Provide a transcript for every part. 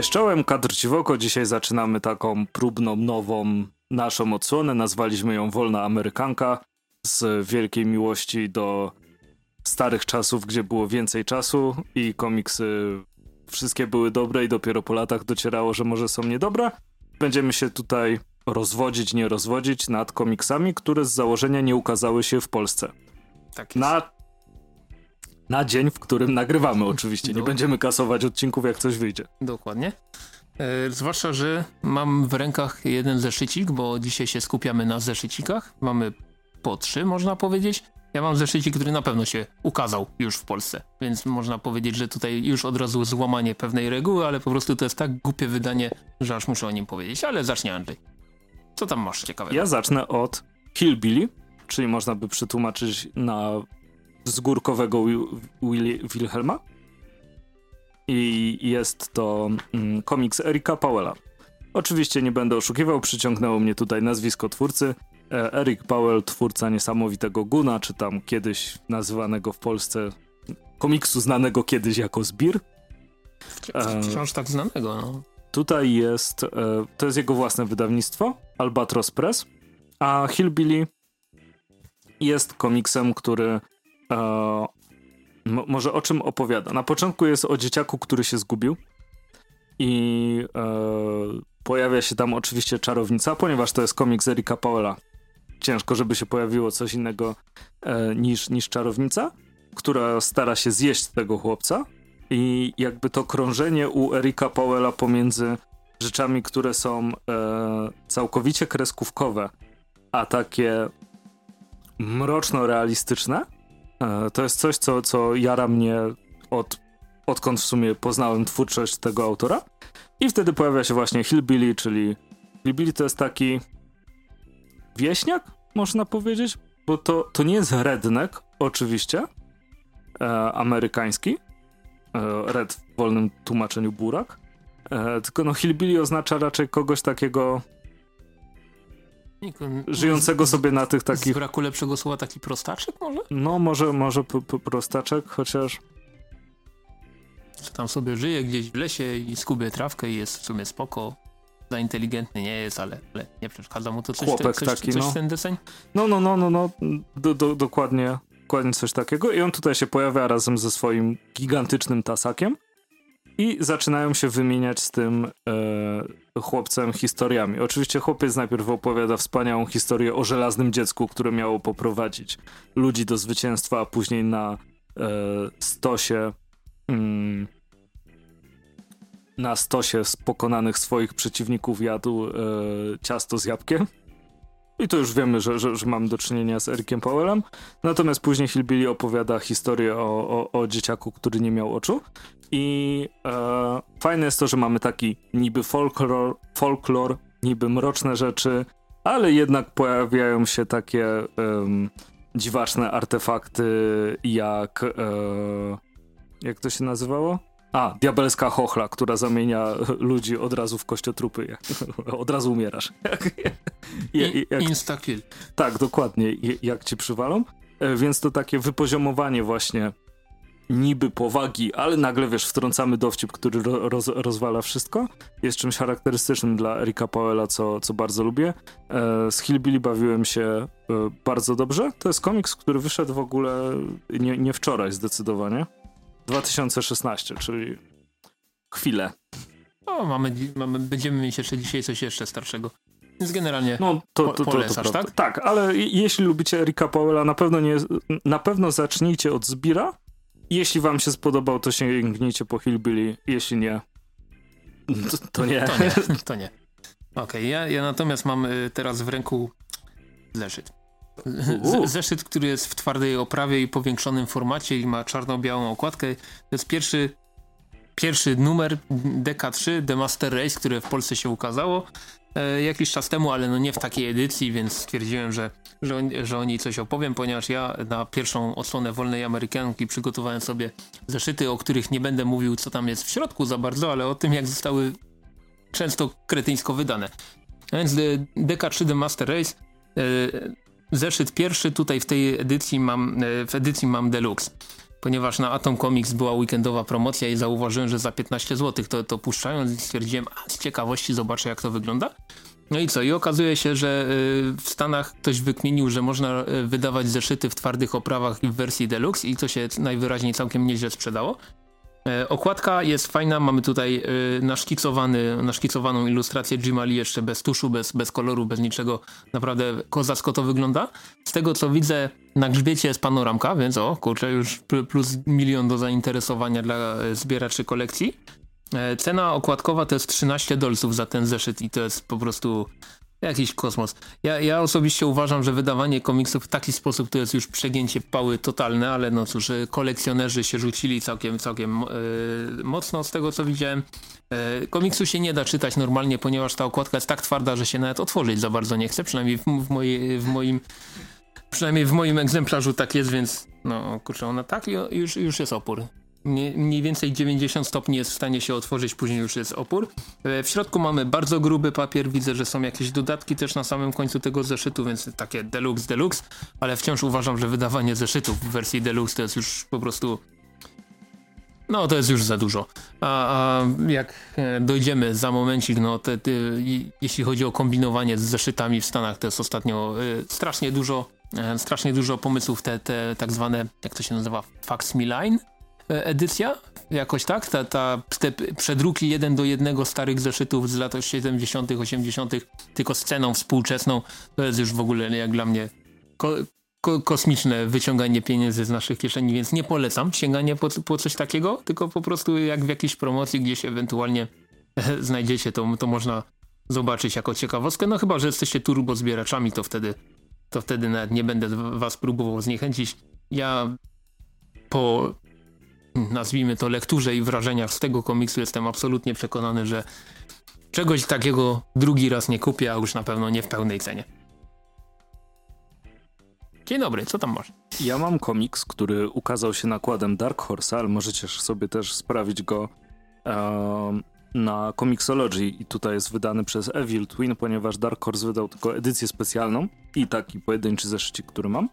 Cześć czołem, kadr ci w oko. Dzisiaj zaczynamy taką próbną, nową naszą odsłonę. Nazwaliśmy ją Wolna Amerykanka z wielkiej miłości do starych czasów, gdzie było więcej czasu i komiksy wszystkie były dobre i dopiero po latach docierało, że może są niedobre. Będziemy się tutaj rozwodzić, nie rozwodzić nad komiksami, które z założenia nie ukazały się w Polsce. Tak na, na dzień, w którym nagrywamy oczywiście. Nie będziemy kasować odcinków, jak coś wyjdzie. Dokładnie. E, zwłaszcza, że mam w rękach jeden zeszycik, bo dzisiaj się skupiamy na zeszycikach. Mamy po trzy, można powiedzieć. Ja mam zeszycik, który na pewno się ukazał już w Polsce, więc można powiedzieć, że tutaj już od razu złamanie pewnej reguły, ale po prostu to jest tak głupie wydanie, że aż muszę o nim powiedzieć. Ale zacznie Andrzej. Co tam masz ciekawego? Ja zacznę od Hillbilly, czyli można by przetłumaczyć na zgórkowego Will Wilhelma. I jest to mm, komiks Erika Powella. Oczywiście nie będę oszukiwał, przyciągnęło mnie tutaj nazwisko twórcy. E, Eric Powell, twórca niesamowitego Guna, czy tam kiedyś nazywanego w Polsce komiksu znanego kiedyś jako Zbir. Wciąż tak znanego, no. Tutaj jest, e, to jest jego własne wydawnictwo, Albatros Press, a Hillbilly jest komiksem, który e, może o czym opowiada. Na początku jest o dzieciaku, który się zgubił i e, pojawia się tam oczywiście czarownica, ponieważ to jest komiks Erika Powella. Ciężko, żeby się pojawiło coś innego e, niż, niż czarownica, która stara się zjeść tego chłopca i jakby to krążenie u Erika Powella pomiędzy rzeczami, które są e, całkowicie kreskówkowe, a takie mroczno-realistyczne, to jest coś, co, co jara mnie od, odkąd w sumie poznałem twórczość tego autora. I wtedy pojawia się właśnie Hillbilly, czyli Hillbilly to jest taki wieśniak, można powiedzieć, bo to, to nie jest redneck, oczywiście, e, amerykański, e, red w wolnym tłumaczeniu burak, e, tylko no hillbilly oznacza raczej kogoś takiego żyjącego sobie na tych takich... Z braku lepszego słowa taki prostaczek może? No może, może prostaczek, chociaż... Czy tam sobie żyje gdzieś w lesie i skubie trawkę i jest w sumie spoko. Za inteligentny nie jest, ale, ale nie przeszkadza mu to coś, Chłopek te, coś, taki, coś no. ten deseń? No, no, no, no, no, do, do, dokładnie, dokładnie coś takiego. I on tutaj się pojawia razem ze swoim gigantycznym tasakiem i zaczynają się wymieniać z tym e, chłopcem historiami. Oczywiście chłopiec najpierw opowiada wspaniałą historię o żelaznym dziecku, które miało poprowadzić ludzi do zwycięstwa, a później na e, stosie mm, na stosie z pokonanych swoich przeciwników jadł e, ciasto z jabłkiem. I to już wiemy, że, że, że do czynienia z Erikiem Powellem. Natomiast później Hillbilly opowiada historię o, o, o dzieciaku, który nie miał oczu. I e, fajne jest to, że mamy taki niby folklor, folklor, niby mroczne rzeczy, ale jednak pojawiają się takie um, dziwaczne artefakty jak e, jak to się nazywało? A, diabelska chochla, która zamienia ludzi od razu w kościotrupy. od razu umierasz. jak, Instakill. Tak, dokładnie, jak ci przywalą. E, więc to takie wypoziomowanie właśnie niby powagi, ale nagle, wiesz, wtrącamy dowcip, który roz, rozwala wszystko. Jest czymś charakterystycznym dla Erika Powella, co, co bardzo lubię. E, z Hillbilly bawiłem się e, bardzo dobrze. To jest komiks, który wyszedł w ogóle nie, nie wczoraj zdecydowanie. 2016, czyli chwilę. O, mamy, mamy, będziemy mieć jeszcze dzisiaj coś jeszcze starszego. Więc generalnie no, to, to, to, polecasz, to, tak? Tak, ale jeśli lubicie Erika Powella, na pewno, nie, na pewno zacznijcie od Zbira. Jeśli wam się spodobał, to sięgnijcie po Hillbilly. Jeśli nie, to, to nie. To nie, to nie. Okej, okay, ja, ja natomiast mam y, teraz w ręku zeszyt. Zeszyt, który jest w twardej oprawie i powiększonym formacie i ma czarno-białą okładkę. To jest pierwszy, pierwszy numer DK3 The Master Race, które w Polsce się ukazało jakiś czas temu, ale no nie w takiej edycji, więc stwierdziłem, że, że, że o niej coś opowiem, ponieważ ja na pierwszą odsłonę Wolnej Amerykanki przygotowałem sobie zeszyty, o których nie będę mówił, co tam jest w środku za bardzo, ale o tym, jak zostały często kretyńsko wydane. A więc DK3 The Master Race e, Zeszyt pierwszy tutaj w tej edycji mam, e, w edycji mam deluxe. Ponieważ na Atom Comics była weekendowa promocja i zauważyłem, że za 15 zł to, to puszczają i stwierdziłem, a z ciekawości zobaczę jak to wygląda. No i co? I okazuje się, że y, w Stanach ktoś wykminił, że można y, wydawać zeszyty w twardych oprawach w wersji deluxe i to się najwyraźniej całkiem nieźle sprzedało. E, okładka jest fajna, mamy tutaj y, naszkicowany, naszkicowaną ilustrację Jima Lee jeszcze bez tuszu, bez, bez koloru, bez niczego. Naprawdę kozacko to wygląda. Z tego co widzę na grzbiecie jest panoramka, więc o kurczę, już plus milion do zainteresowania dla e, zbieraczy kolekcji. E, cena okładkowa to jest 13 dolców za ten zeszyt i to jest po prostu jakiś kosmos. Ja, ja osobiście uważam, że wydawanie komiksów w taki sposób to jest już przegięcie pały totalne, ale no cóż, e, kolekcjonerzy się rzucili całkiem, całkiem yy, mocno z tego co widziałem. Yy, komiksu się nie da czytać normalnie, ponieważ ta okładka jest tak twarda, że się nawet otworzyć za bardzo nie chce, przynajmniej w, w, mojej, w moim przynajmniej w moim egzemplarzu tak jest, więc no kurczę, ona tak już, już jest opór mniej więcej 90 stopni jest w stanie się otworzyć, później już jest opór. E, w środku mamy bardzo gruby papier, widzę, że są jakieś dodatki też na samym końcu tego zeszytu, więc takie deluxe, deluxe, ale wciąż uważam, że wydawanie zeszytów w wersji deluxe to jest już po prostu no to jest już za dużo. A, a jak e, dojdziemy za momencik, no te, te, jeśli chodzi o kombinowanie z zeszytami w Stanach, to jest ostatnio y, strasznie dużo, y, strasznie dużo pomysłów, te, te tak zwane, jak to się nazywa, facsimile E, edycja, jakoś tak, ta, ta, te przedruki jeden do jednego starych zeszytów z lat 70., 80., tylko sceną współczesną, to jest już w ogóle jak dla mnie ko ko kosmiczne wyciąganie pieniędzy z naszych kieszeni, więc nie polecam sięganie po, po coś takiego, tylko po prostu jak w jakiejś promocji gdzieś ewentualnie znajdziecie, to, to można zobaczyć jako ciekawostkę, no chyba, że jesteście turbo zbieraczami, to wtedy, to wtedy nawet nie będę was próbował zniechęcić. Ja po nazwijmy to, lekturze i wrażeniach z tego komiksu jestem absolutnie przekonany, że czegoś takiego drugi raz nie kupię, a już na pewno nie w pełnej cenie. Dzień dobry, co tam masz? Ja mam komiks, który ukazał się nakładem Dark Horse, ale możecie sobie też sprawić go um, na Comixology i tutaj jest wydany przez Evil Twin, ponieważ Dark Horse wydał tylko edycję specjalną i taki pojedynczy zeszycik, który mam,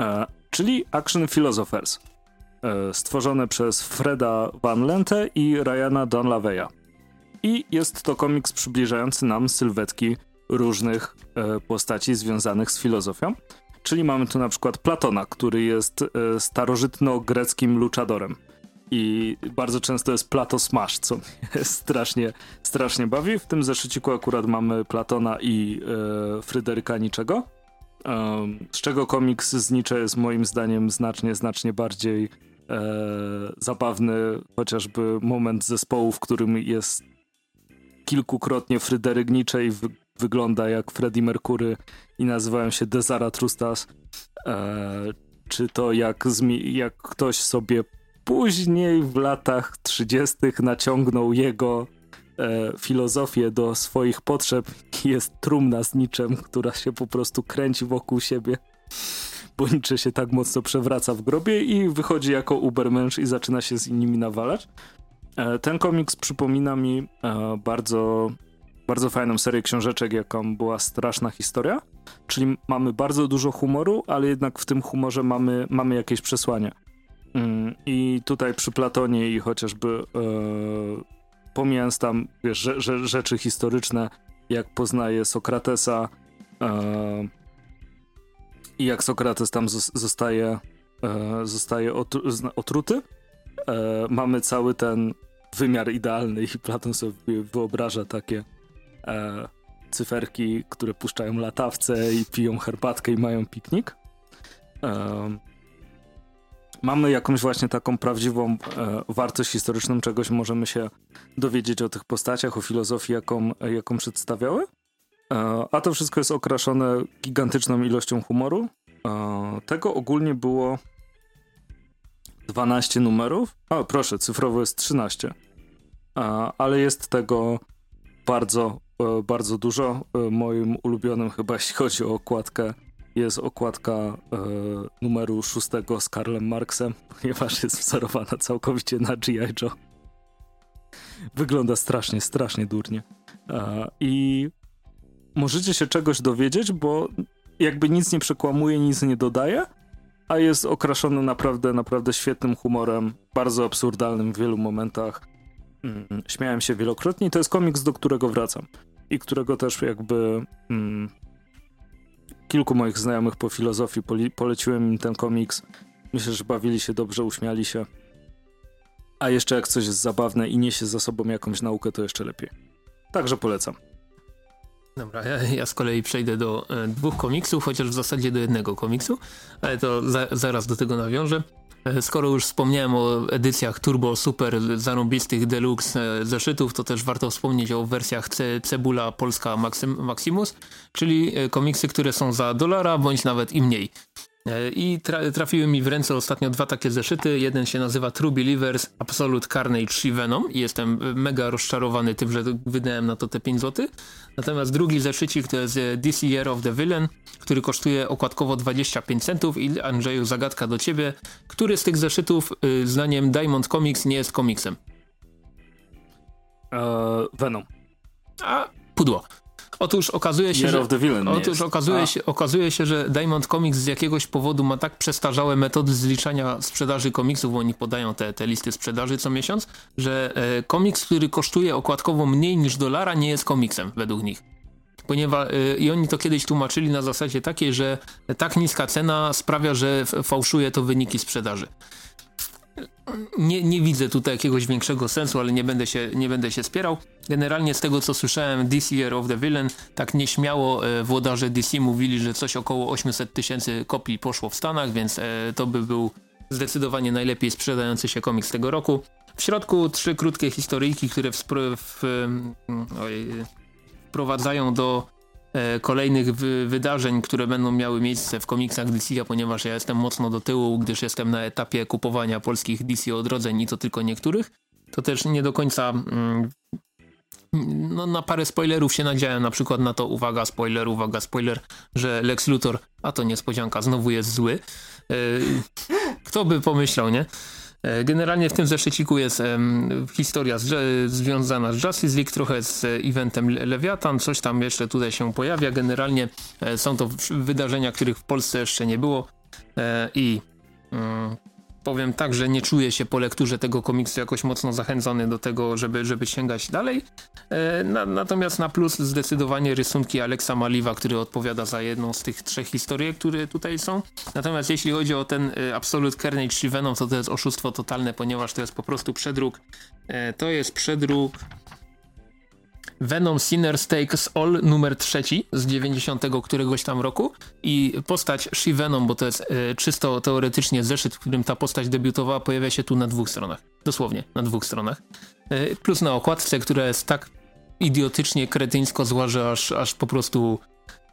e, czyli Action Philosophers. E, stworzone przez Freda Van Lente i Ryana Donlaveya. I jest to komiks przybliżający nam sylwetki różnych e, postaci związanych z filozofią. Czyli mamy tu na przykład Platona, który jest e, starożytno-greckim luchadorem. I bardzo często jest Plato Smash, co mnie strasznie, strasznie bawi. W tym zeszyciku akurat mamy Platona i e, Fryderyka Niczego. z czego komiks z Nietzsche jest moim zdaniem znacznie, znacznie bardziej e, zabawny chociażby moment zespołu, w którym jest kilkukrotnie Fryderyk Nietzsche i wy wygląda jak Freddie Mercury i nazywają się Desaratrustas. E, czy to jak, jak ktoś sobie później w latach 30. naciągnął jego e, filozofię do swoich potrzeb jest trumna z niczem, która się po prostu kręci wokół siebie bo Nietzsche się tak mocno przewraca w grobie i wychodzi jako ubermensch i zaczyna się z innymi nawalać. E, ten komiks przypomina mi e, bardzo, bardzo fajną serię książeczek, jaką była Straszna Historia, czyli mamy bardzo dużo humoru, ale jednak w tym humorze mamy, mamy jakieś przesłanie. Mm, I tutaj przy Platonie i chociażby e, pomijając tam wiesz, rzeczy historyczne, jak poznaje Sokratesa, i jak Sokrates tam zostaje, e, zostaje otru otruty, e, mamy cały ten wymiar idealny i Platon sobie wyobraża takie e, cyferki, które puszczają latawce i piją herbatkę i mają piknik. Mamy jakąś właśnie taką prawdziwą wartość historyczną, czegoś możemy się dowiedzieć o tych postaciach, o filozofii, jaką, jaką przedstawiały. E, a to wszystko jest okraszone gigantyczną ilością humoru. E, tego ogólnie było 12 numerów. O, proszę, cyfrowo jest 13. E, ale jest tego bardzo, bardzo dużo. Moim ulubionym chyba, jeśli chodzi o okładkę, jest okładka numeru 6 z Karlem Marksem, ponieważ jest wzorowana całkowicie na G.I. Joe. Wygląda strasznie, strasznie durnie. I możecie się czegoś dowiedzieć, bo jakby nic nie przekłamuje, nic nie dodaje, a jest okraszony naprawdę, naprawdę świetnym humorem, bardzo absurdalnym w wielu momentach. Mm, śmiałem się wielokrotnie i to jest komiks, do którego wracam i którego też jakby mm, kilku moich znajomych po filozofii poli- poleciłem im ten komiks. Myślę, że bawili się dobrze, uśmiali się. A jeszcze jak coś jest zabawne i niesie za sobą jakąś naukę, to jeszcze lepiej. Także polecam. Dobra, ja, ja, z kolei przejdę do e, dwóch komiksów, chociaż w zasadzie do jednego komiksu, ale to za, zaraz do tego nawiążę. E, skoro już wspomniałem o edycjach Turbo Super zarąbistych deluxe e, zeszytów, to też warto wspomnieć o wersjach Ce Cebula Polska Maxim Maximus, czyli komiksy, które są za dolara bądź nawet i mniej. I tra trafiły mi w ręce ostatnio dwa takie zeszyty. Jeden się nazywa True Believers Absolute Carnage i Venom i jestem mega rozczarowany tym, że wydałem na to te 5 zł. Natomiast drugi zeszycik to jest DC Year of the Villain, który kosztuje okładkowo 25 centów i Andrzeju zagadka do ciebie. Który z tych zeszytów y, zdaniem Diamond Comics nie jest komiksem? Eee, Venom. A, pudło. Otóż okazuje się, że, otóż okazuje się, okazuje się, że Diamond Comics z jakiegoś powodu ma tak przestarzałe metody zliczania sprzedaży komiksów, bo oni podają te, te listy sprzedaży co miesiąc, że e, komiks, który kosztuje okładkowo mniej niż dolara nie jest komiksem według nich. Ponieważ e, i oni to kiedyś tłumaczyli na zasadzie takiej, że tak niska cena sprawia, że fałszuje to wyniki sprzedaży nie, nie widzę tutaj jakiegoś większego sensu, ale nie będę, się, nie będę się spierał. Generalnie z tego co słyszałem, This Year of the Villain, tak nieśmiało e, włodarze DC mówili, że coś około 800 tysięcy kopii poszło w Stanach, więc e, to by był zdecydowanie najlepiej sprzedający się komiks tego roku. W środku trzy krótkie historyjki, które w, w, ojej, wprowadzają do E, kolejnych wydarzeń, które będą miały miejsce w komiksach DC, ponieważ ja jestem mocno do tyłu, gdyż jestem na etapie kupowania polskich DC odrodzeń i to tylko niektórych, to też nie do końca mm, no, na parę spoilerów się nadziałem, na przykład na to uwaga, spoiler, uwaga, spoiler, że Lex Luthor, a to niespodzianka, znowu jest zły. E, kto by pomyślał, nie? E, generalnie w tym zeszyciku jest um, historia z, związana z Justice League, trochę z eventem Leviathan, coś tam jeszcze tutaj się pojawia. Generalnie e, są to wydarzenia, których w Polsce jeszcze nie było e, i mm, powiem tak, że nie czuję się po lekturze tego komiksu jakoś mocno zachęcony do tego, żeby, żeby sięgać dalej. E, na, natomiast na plus zdecydowanie rysunki Alexa Maliwa, który odpowiada za jedną z tych trzech historii, które tutaj są. Natomiast jeśli chodzi o ten e, Absolute Carnage czy Venom, to to jest oszustwo totalne, ponieważ to jest po prostu przedruk. E, to jest przedruk Venom Sinner Takes All numer trzeci z 90 któregoś tam roku i postać She-Venom, bo to jest e, czysto teoretycznie zeszyt, w którym ta postać debiutowała, pojawia się tu na dwóch stronach. Dosłownie, na dwóch stronach. E, plus na okładce, która jest tak idiotycznie, kretyńsko zła, że aż, aż po prostu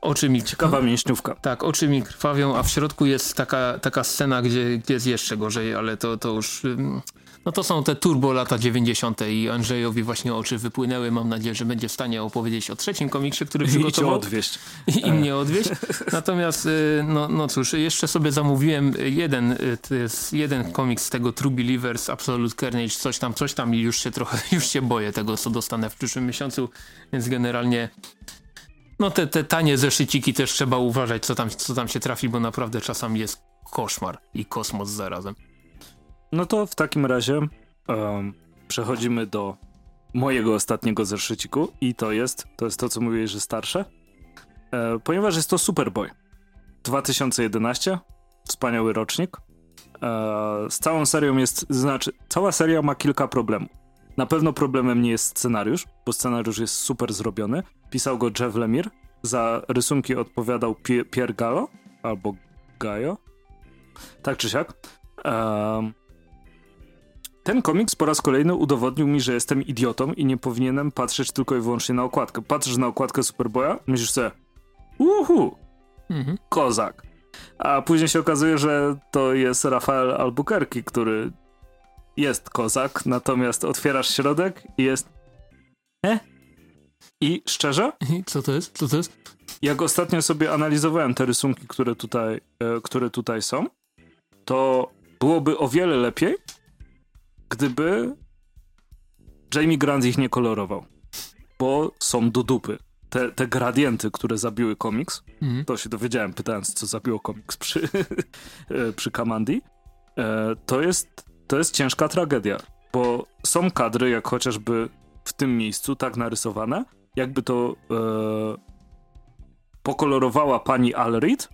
oczy mi... Ciekawa mięśniówka. Tak, oczy mi krwawią, a w środku jest taka, taka scena, gdzie, gdzie jest jeszcze gorzej, ale to, to już... No to są te turbo lata 90. i Andrzejowi właśnie oczy wypłynęły. Mam nadzieję, że będzie w stanie opowiedzieć o trzecim komiksie, który przygotował. I odwieźć. I, mnie odwieźć. Natomiast, y, no, no cóż, jeszcze sobie zamówiłem jeden, y, to jest jeden komiks z tego True Believers, Absolute Carnage, coś tam, coś tam i już się trochę, już się boję tego, co dostanę w przyszłym miesiącu, więc generalnie no te, te tanie zeszyciki też trzeba uważać, co tam, co tam się trafi, bo naprawdę czasami jest koszmar i kosmos zarazem. No to w takim razie um, przechodzimy do mojego ostatniego zeszyciku i to jest, to jest to, co mówię, że starsze, e, ponieważ jest to Superboy. 2011, wspaniały rocznik. E, z całą serią jest, znaczy, cała seria ma kilka problemów. Na pewno problemem nie jest scenariusz, bo scenariusz jest super zrobiony. Pisał go Jeff Lemire, za rysunki odpowiadał Pierre Gallo, albo Gaio. Tak czy siak. Um, ten komiks po raz kolejny udowodnił mi, że jestem idiotą i nie powinienem patrzeć tylko i wyłącznie na okładkę. Patrzysz na okładkę Superboya, myślisz sobie, uhu, mhm. kozak. A później się okazuje, że to jest Rafael Albuquerque, który jest kozak, natomiast otwierasz środek i jest e? I szczerze? Co to jest? Co to jest? Jak ostatnio sobie analizowałem te rysunki, które tutaj, e, które tutaj są, to byłoby o wiele lepiej, gdyby Jamie Grant ich nie kolorował. Bo są do dupy. te, te gradienty, które zabiły komiks, mhm. to się dowiedziałem pytając, co zabiło komiks przy, przy Kamandi, e, to jest, to jest ciężka tragedia, bo są kadry, jak chociażby w tym miejscu, tak narysowane, jakby to e, pokolorowała pani Alrid,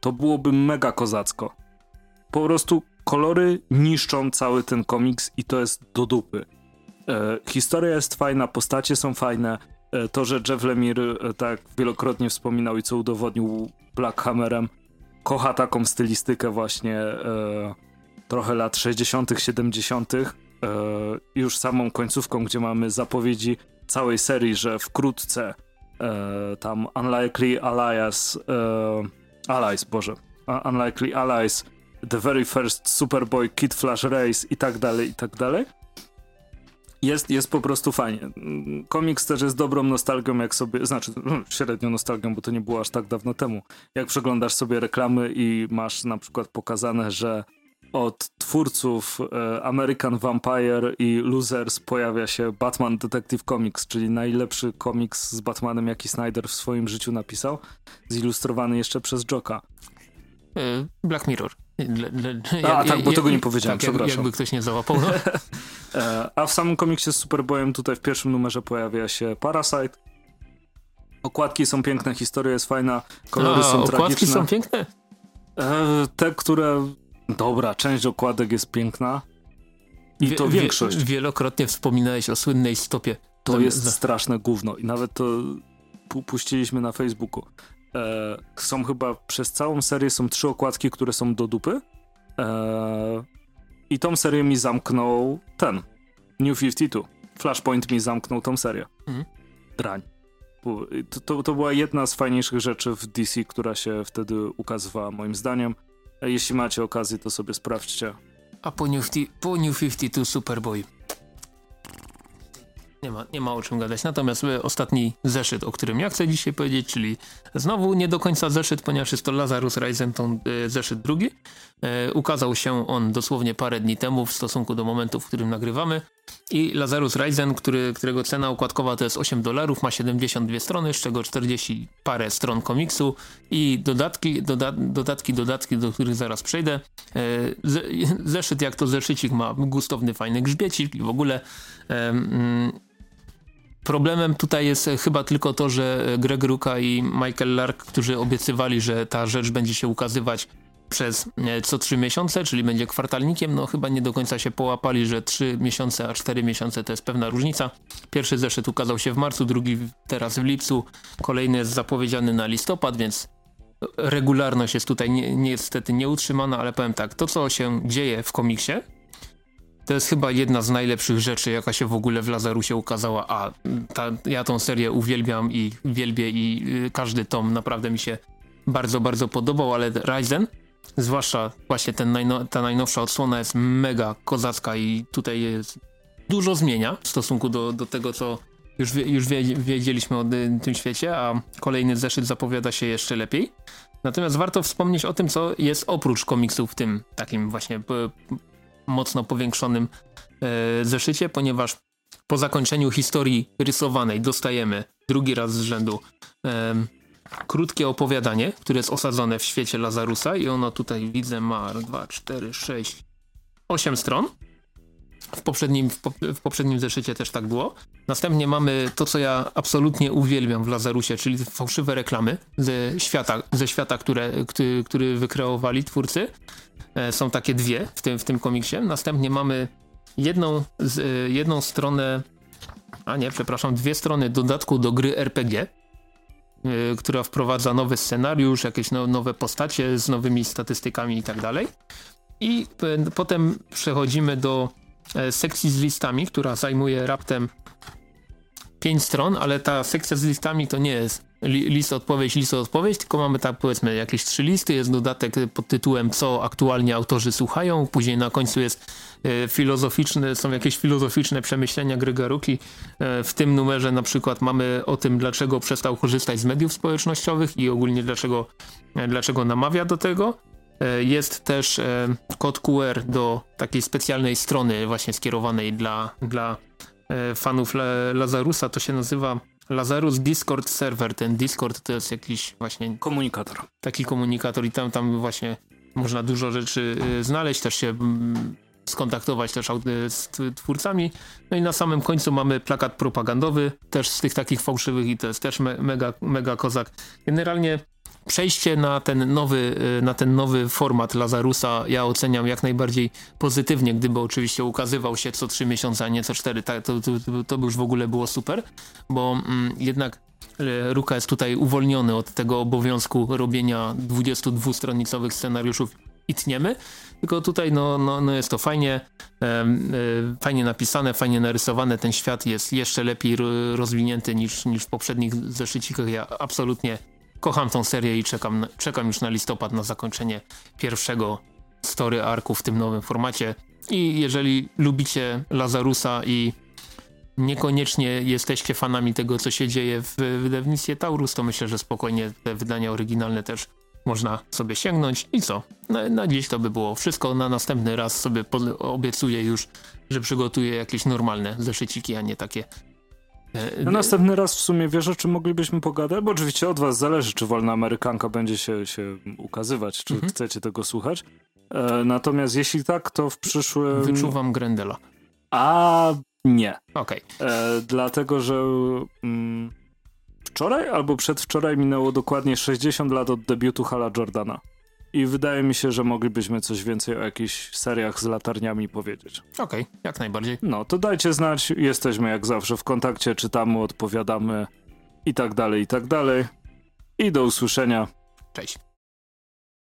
to byłoby mega kozacko. Po prostu kolory niszczą cały ten komiks i to jest do dupy. E, historia jest fajna, postacie są fajne. E, to, że Jeff Lemire e, tak wielokrotnie wspominał i co udowodnił Black Hammerem, kocha taką stylistykę właśnie e, trochę lat 60., 70., e, już samą końcówką, gdzie mamy zapowiedzi całej serii, że wkrótce e, tam Unlikely Allies, Allies, Boże, Unlikely Allies, The Very First Superboy Kid Flash Race i tak dalej, i tak dalej. Jest, jest po prostu fajnie. Komiks też jest dobrą nostalgią, jak sobie, znaczy średnią nostalgią, bo to nie było aż tak dawno temu. Jak przeglądasz sobie reklamy i masz na przykład pokazane, że od twórców e, American Vampire i Losers pojawia się Batman Detective Comics, czyli najlepszy komiks z Batmanem, jaki Snyder w swoim życiu napisał, zilustrowany jeszcze przez Joka. E, Black Mirror. A, ja, tak, bo tego nie powiedziałem, tak, przepraszam. Jakby ktoś nie załapał. No. E, a w samym komiksie z Superboyem tutaj w pierwszym numerze pojawia się Parasite. Okładki są piękne, historia jest fajna, kolory A, są okładki tragiczne. są piękne? Te, które Dobra, część okładek jest piękna. I to wie, większość. Wielokrotnie wspominałeś o słynnej stopie. To jest straszne gówno i nawet to pu puściliśmy na Facebooku. E, są chyba przez całą serię są trzy okładki, które są do dupy. E, I tą serię mi zamknął ten. New 52. Flashpoint mi zamknął tą serię. Mhm. Drań. To, to, to była jedna z fajniejszych rzeczy w DC, która się wtedy ukazywała moim zdaniem. Jeśli macie okazję, to sobie sprawdźcie. A po New, po New 52 Superboy. Nie ma, nie ma o czym gadać. Natomiast e, ostatni zeszyt, o którym ja chcę dzisiaj powiedzieć, czyli znowu nie do końca zeszyt, ponieważ jest to Lazarus Reisenton e, zeszyt drugi. E, ukazał się on dosłownie parę dni temu w stosunku do momentu, w którym nagrywamy. I Lazarus Ryzen, który, którego cena układkowa to jest 8 dolarów, ma 72 strony, z czego 40 parę stron komiksu i dodatki, doda dodatki, dodatki, do których zaraz przejdę. Zeszyt jak to zeszycik ma gustowny, fajny grzbiecik i w ogóle mm, Problemem tutaj jest chyba tylko to, że Greg Ruka i Michael Lark, którzy obiecywali, że ta rzecz będzie się ukazywać przez e, co 3 miesiące, czyli będzie kwartalnikiem, no chyba nie do końca się połapali, że 3 miesiące, a 4 miesiące to jest pewna różnica. Pierwszy zeszyt ukazał się w marcu, drugi teraz w lipcu, kolejny jest zapowiedziany na listopad, więc regularność jest tutaj ni niestety nieutrzymana, ale powiem tak, to co się dzieje w komiksie, to jest chyba jedna z najlepszych rzeczy, jaka się w ogóle w Lazarusie ukazała, a ta, ja tą serię uwielbiam i wielbię i y, każdy tom naprawdę mi się bardzo, bardzo podobał, ale Ryzen Zwłaszcza właśnie ten najno, ta najnowsza odsłona jest mega kozacka i tutaj jest dużo zmienia w stosunku do, do tego, co już, już wiedzieliśmy o tym świecie, a kolejny zeszyt zapowiada się jeszcze lepiej. Natomiast warto wspomnieć o tym, co jest oprócz komiksów w tym takim właśnie mocno powiększonym e, zeszycie, ponieważ po zakończeniu historii rysowanej dostajemy drugi raz z rzędu e, krótkie opowiadanie, które jest osadzone w świecie Lazarusa i ono tutaj widzę ma 2, 4, 6, 8 stron. W poprzednim, w, po, w, poprzednim zeszycie też tak było. Następnie mamy to, co ja absolutnie uwielbiam w Lazarusie, czyli fałszywe reklamy ze świata, ze świata które, który, który wykreowali twórcy. E, są takie dwie w tym, w tym komiksie. Następnie mamy jedną, z, e, jedną stronę, a nie, przepraszam, dwie strony dodatku do gry RPG Y, która wprowadza nowy scenariusz, jakieś no, nowe postacie z nowymi statystykami i tak dalej. I potem przechodzimy do e, sekcji z listami, która zajmuje raptem 5 stron, ale ta sekcja z listami to nie jest list odpowiedź, list odpowiedź, tylko mamy tak powiedzmy jakieś trzy listy, jest dodatek pod tytułem co aktualnie autorzy słuchają, później na końcu jest e, filozoficzne, są jakieś filozoficzne przemyślenia Gregaruki. E, w tym numerze na przykład mamy o tym, dlaczego przestał korzystać z mediów społecznościowych i ogólnie dlaczego, e, dlaczego namawia do tego. Jest też kod QR do takiej specjalnej strony właśnie skierowanej dla, dla fanów Lazarusa, to się nazywa Lazarus Discord Server. Ten Discord to jest jakiś właśnie... Komunikator. Taki komunikator i tam, tam właśnie można dużo rzeczy y, znaleźć, też się mm, skontaktować też z twórcami. No i na samym końcu mamy plakat propagandowy, też z tych takich fałszywych i to jest też me, mega, mega kozak. Generalnie przejście na ten nowy, y, na ten nowy format Lazarusa ja oceniam jak najbardziej pozytywnie, gdyby oczywiście ukazywał się co trzy miesiące, a nie co cztery, to, to, to by już w ogóle było super, bo mm, jednak y, Ruka jest tutaj uwolniony od tego obowiązku robienia 22-stronicowych scenariuszów. I tniemy, tylko tutaj no, no, no jest to fajnie, e, e, fajnie napisane, fajnie narysowane, ten świat jest jeszcze lepiej rozwinięty niż, niż w poprzednich zeszycikach, ja absolutnie kocham tą serię i czekam, czekam już na listopad na zakończenie pierwszego story arku w tym nowym formacie i jeżeli lubicie Lazarusa i niekoniecznie jesteście fanami tego, co się dzieje w wydawnictwie Taurus, to myślę, że spokojnie te wydania oryginalne też można sobie sięgnąć i co? Na, na dziś to by było wszystko. Na następny raz sobie obiecuję już, że przygotuję jakieś normalne zeszyciki, a nie takie na następny raz w sumie wiesz, o czym moglibyśmy pogadać? Bo oczywiście od was zależy, czy Wolna Amerykanka będzie się, się ukazywać, czy mhm. chcecie tego słuchać. E, natomiast jeśli tak, to w przyszłym... Wyczuwam Grendela. A nie. Okej. Okay. E, dlatego, że mm, wczoraj albo przedwczoraj minęło dokładnie 60 lat od debiutu Hala Jordana. I wydaje mi się, że moglibyśmy coś więcej o jakichś seriach z latarniami powiedzieć. Okej, okay, jak najbardziej. No, to dajcie znać. Jesteśmy jak zawsze w kontakcie, czytamy, odpowiadamy i tak dalej, i tak dalej. I do usłyszenia. Cześć.